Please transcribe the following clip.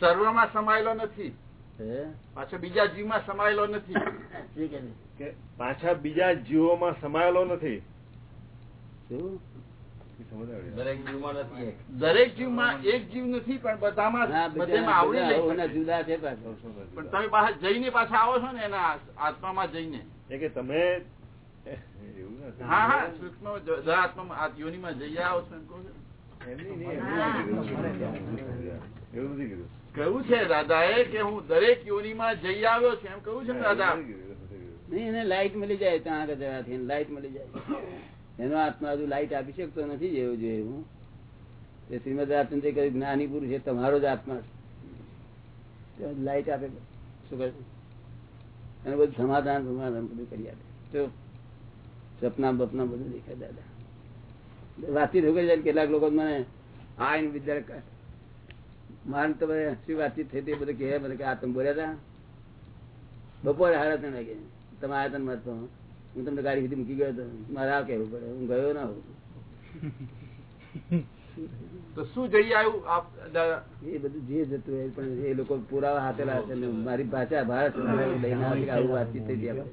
સર્વમાં સમાયેલો નથી. પાછા બીજા જીવમાં સમાયેલો નથી. પાછા બીજા જીવોમાં સમાયેલો નથી. દરેક જીવમાં નથી એક. દરેક જીવમાં એક જીવ નથી પણ બધામાં. જુદા છે પાછા. પણ તમે બહાર જઈને પાછા આવો છો ને એના આત્મામાં જઈને. એ કે તમે હા હા સૂક્ષ્મ આત્મા આત્મામાં આ યોનિમાં જઈ આવો છો એમ કહું છું. એવું નથી કીધું. કહ્યું છે દાદાએ કે હું દરેક યોનિમાં જઈ આવ્યો છું. એમ કહ્યું છે ને દાદા. નહીં એને લાઈટ મળી જાય ત્યાં આગળ જવાથી એને લાઈટ મળી જાય. એનો આત્મા હજુ લાઈટ આપી શકતો નથી જેવું જોઈએ હું. એ શ્રીમદ રાજચંદ્ર કહ્યું જ્ઞાની પુરુષ છે તમારો જ આત્મા છે. લાઈટ આપે. શું કરે અને બધું સમાધાન સમાધાન બધું કરી આપે. તો સપના બપના બધું દેખાય દાદા. વાતચીત હોય જાય કેટલાક લોકો મને આઈને વિદ્યા મારે તમે શું વાતચીત થઈ હતી બધું કહે બધું કે આ તમે બોલ્યા હતા બપોરે હાડા ત્રણ વાગે તમે આવ્યા તને મારતો હું તમને ગાડી સુધી મૂકી ગયો હતો મારે આ કહેવું પડે. હું ગયો ના હોઉં. તો શું જઈ આવ્યું આપ એ બધું જે જતું હોય પણ એ લોકો પુરાવા હાથેલા મારી ભાષા ભારત લઈને આવું વાતચીત થઈ હતી આપણે.